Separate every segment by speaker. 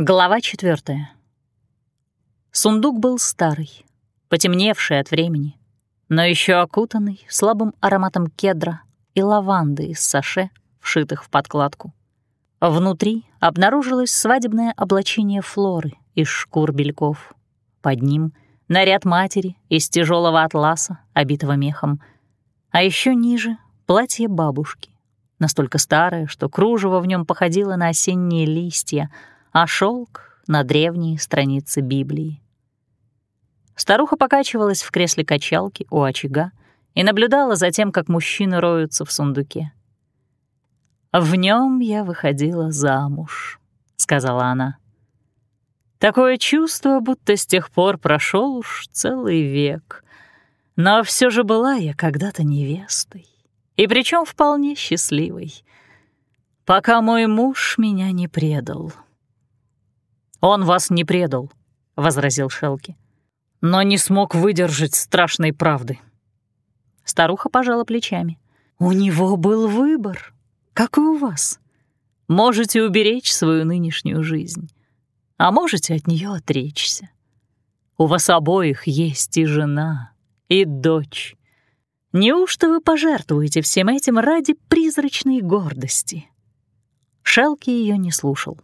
Speaker 1: Глава четвертая. Сундук был старый, потемневший от времени, но еще окутанный слабым ароматом кедра и лаванды из саше, вшитых в подкладку. Внутри обнаружилось свадебное облачение Флоры из шкур бельков. Под ним — наряд матери из тяжелого атласа, обитого мехом, а еще ниже — платье бабушки, настолько старое, что кружево в нем походило на осенние листья — а шелк на древние страницы Библии. Старуха покачивалась в кресле качалки у очага и наблюдала за тем, как мужчины роются в сундуке. «В нем я выходила замуж», — сказала она. «Такое чувство, будто с тех пор прошел уж целый век. Но все же была я когда-то невестой, и причем вполне счастливой, пока мой муж меня не предал». «Он вас не предал», — возразил Шелки, «но не смог выдержать страшной правды». Старуха пожала плечами. «У него был выбор, как и у вас. Можете уберечь свою нынешнюю жизнь, а можете от нее отречься. У вас обоих есть и жена, и дочь. Неужто вы пожертвуете всем этим ради призрачной гордости?» Шелки ее не слушал.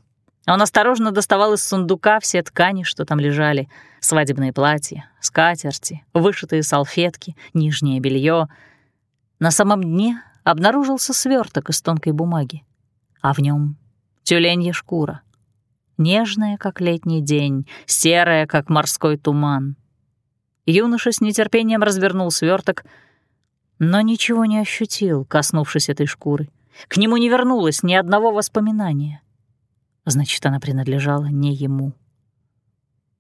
Speaker 1: Он осторожно доставал из сундука все ткани, что там лежали. Свадебные платья, скатерти, вышитые салфетки, нижнее белье. На самом дне обнаружился сверток из тонкой бумаги, а в нем тюленья шкура. Нежная, как летний день, серая, как морской туман. Юноша с нетерпением развернул сверток, но ничего не ощутил, коснувшись этой шкуры. К нему не вернулось ни одного воспоминания. Значит, она принадлежала не ему.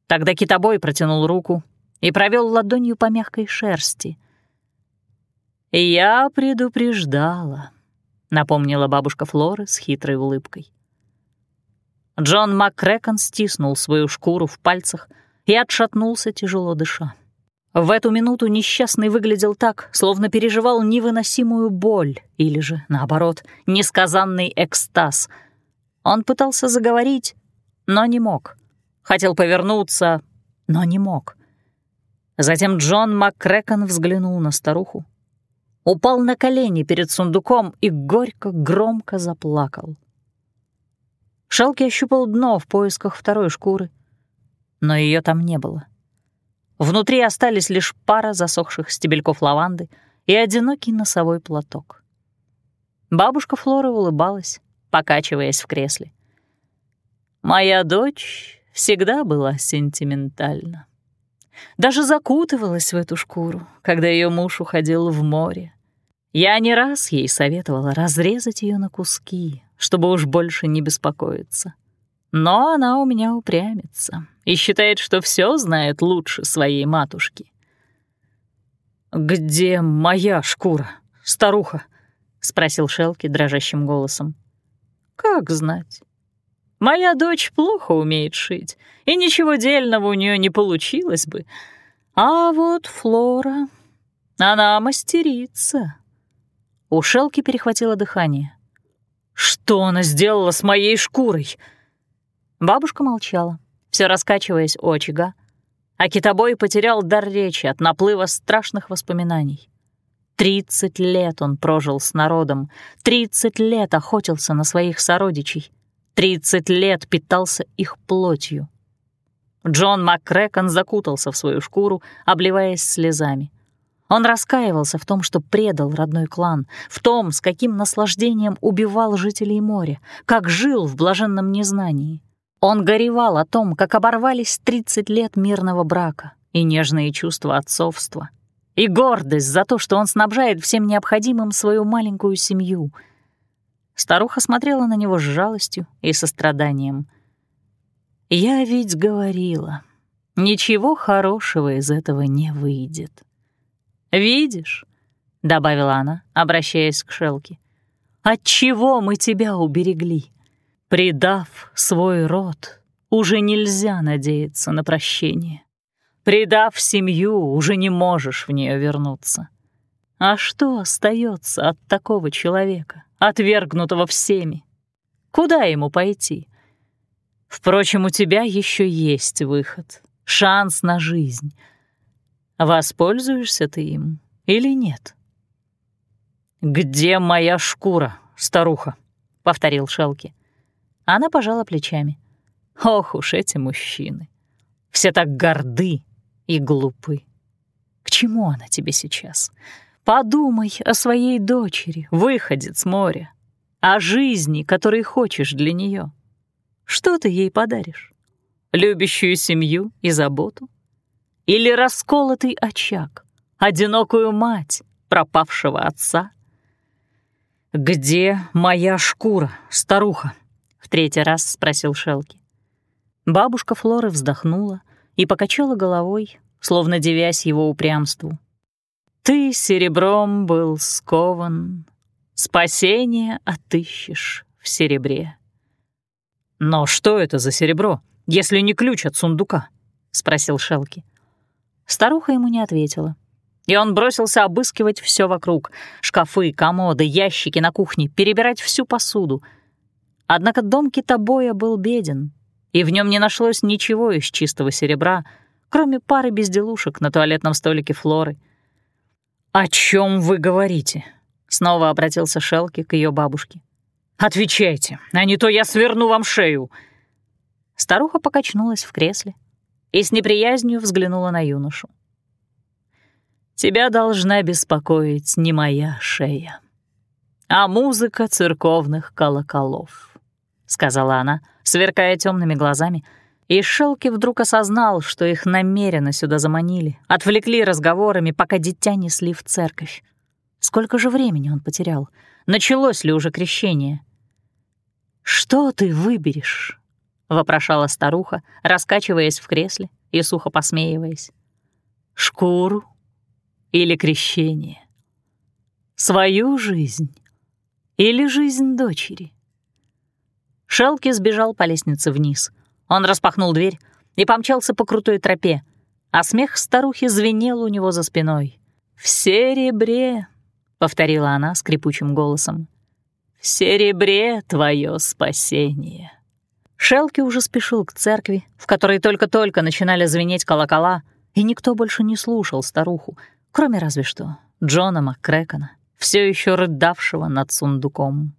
Speaker 1: Тогда китобой протянул руку и провел ладонью по мягкой шерсти. «Я предупреждала», — напомнила бабушка Флоры с хитрой улыбкой. Джон МакКрэкон стиснул свою шкуру в пальцах и отшатнулся, тяжело дыша. В эту минуту несчастный выглядел так, словно переживал невыносимую боль или же, наоборот, несказанный экстаз — он пытался заговорить, но не мог. Хотел повернуться, но не мог. Затем Джон МакКрэкон взглянул на старуху, упал на колени перед сундуком и горько, громко заплакал. Шелки ощупал дно в поисках второй шкуры, но ее там не было. Внутри остались лишь пара засохших стебельков лаванды и одинокий носовой платок. Бабушка Флора улыбалась, покачиваясь в кресле. «Моя дочь всегда была сентиментальна. Даже закутывалась в эту шкуру, когда ее муж уходил в море. Я не раз ей советовала разрезать ее на куски, чтобы уж больше не беспокоиться. Но она у меня упрямится и считает, что все знает лучше своей матушки. «Где моя шкура, старуха?» — спросил Шелки дрожащим голосом. Как знать? Моя дочь плохо умеет шить, и ничего дельного у нее не получилось бы. А вот Флора, она мастерица. У Шелки перехватило дыхание. Что она сделала с моей шкурой? Бабушка молчала, все раскачиваясь у очага, а китобой потерял дар речи от наплыва страшных воспоминаний. Тридцать лет он прожил с народом, тридцать лет охотился на своих сородичей, тридцать лет питался их плотью. Джон МакКрэкон закутался в свою шкуру, обливаясь слезами. Он раскаивался в том, что предал родной клан, в том, с каким наслаждением убивал жителей моря, как жил в блаженном незнании. Он горевал о том, как оборвались тридцать лет мирного брака и нежные чувства отцовства — и гордость за то, что он снабжает всем необходимым свою маленькую семью. Старуха смотрела на него с жалостью и состраданием. «Я ведь говорила, ничего хорошего из этого не выйдет. Видишь?» — добавила она, обращаясь к Шелке. «Отчего мы тебя уберегли? Предав свой род, уже нельзя надеяться на прощение. Предав семью, уже не можешь в нее вернуться. А что остается от такого человека, отвергнутого всеми? Куда ему пойти? Впрочем, у тебя еще есть выход, шанс на жизнь. Воспользуешься ты им или нет? «Где моя шкура, старуха?» — повторил Шелки. Она пожала плечами. «Ох уж эти мужчины! Все так горды и глупы. К чему она тебе сейчас? Подумай о своей дочери, выходец с моря, о жизни, которой хочешь для нее. Что ты ей подаришь? Любящую семью и заботу? Или расколотый очаг, одинокую мать, пропавшего отца? «Где моя шкура, старуха?» — в третий раз спросил Шелки. Бабушка Флоры вздохнула и покачала головой, словно девясь его упрямству. «Ты серебром был скован, спасение отыщешь в серебре». «Но что это за серебро, если не ключ от сундука?» — спросил Шелки. Старуха ему не ответила. И он бросился обыскивать все вокруг — шкафы, комоды, ящики на кухне, перебирать всю посуду. Однако дом китобоя был беден, и в нем не нашлось ничего из чистого серебра, кроме пары безделушек на туалетном столике Флоры. «О чем вы говорите?» — снова обратился Шелки к ее бабушке. «Отвечайте, а не то я сверну вам шею!» Старуха покачнулась в кресле и с неприязнью взглянула на юношу. «Тебя должна беспокоить не моя шея, а музыка церковных колоколов», — сказала она, сверкая темными глазами, и Шелки вдруг осознал, что их намеренно сюда заманили, отвлекли разговорами, пока дитя несли в церковь. Сколько же времени он потерял? Началось ли уже крещение? «Что ты выберешь?» — вопрошала старуха, раскачиваясь в кресле и сухо посмеиваясь. «Шкуру или крещение? Свою жизнь или жизнь дочери?» Шелки сбежал по лестнице вниз. Он распахнул дверь и помчался по крутой тропе, а смех старухи звенел у него за спиной. «В серебре!» — повторила она скрипучим голосом. «В серебре твое спасение!» Шелки уже спешил к церкви, в которой только-только начинали звенеть колокола, и никто больше не слушал старуху, кроме разве что Джона МакКрэкона, все еще рыдавшего над сундуком.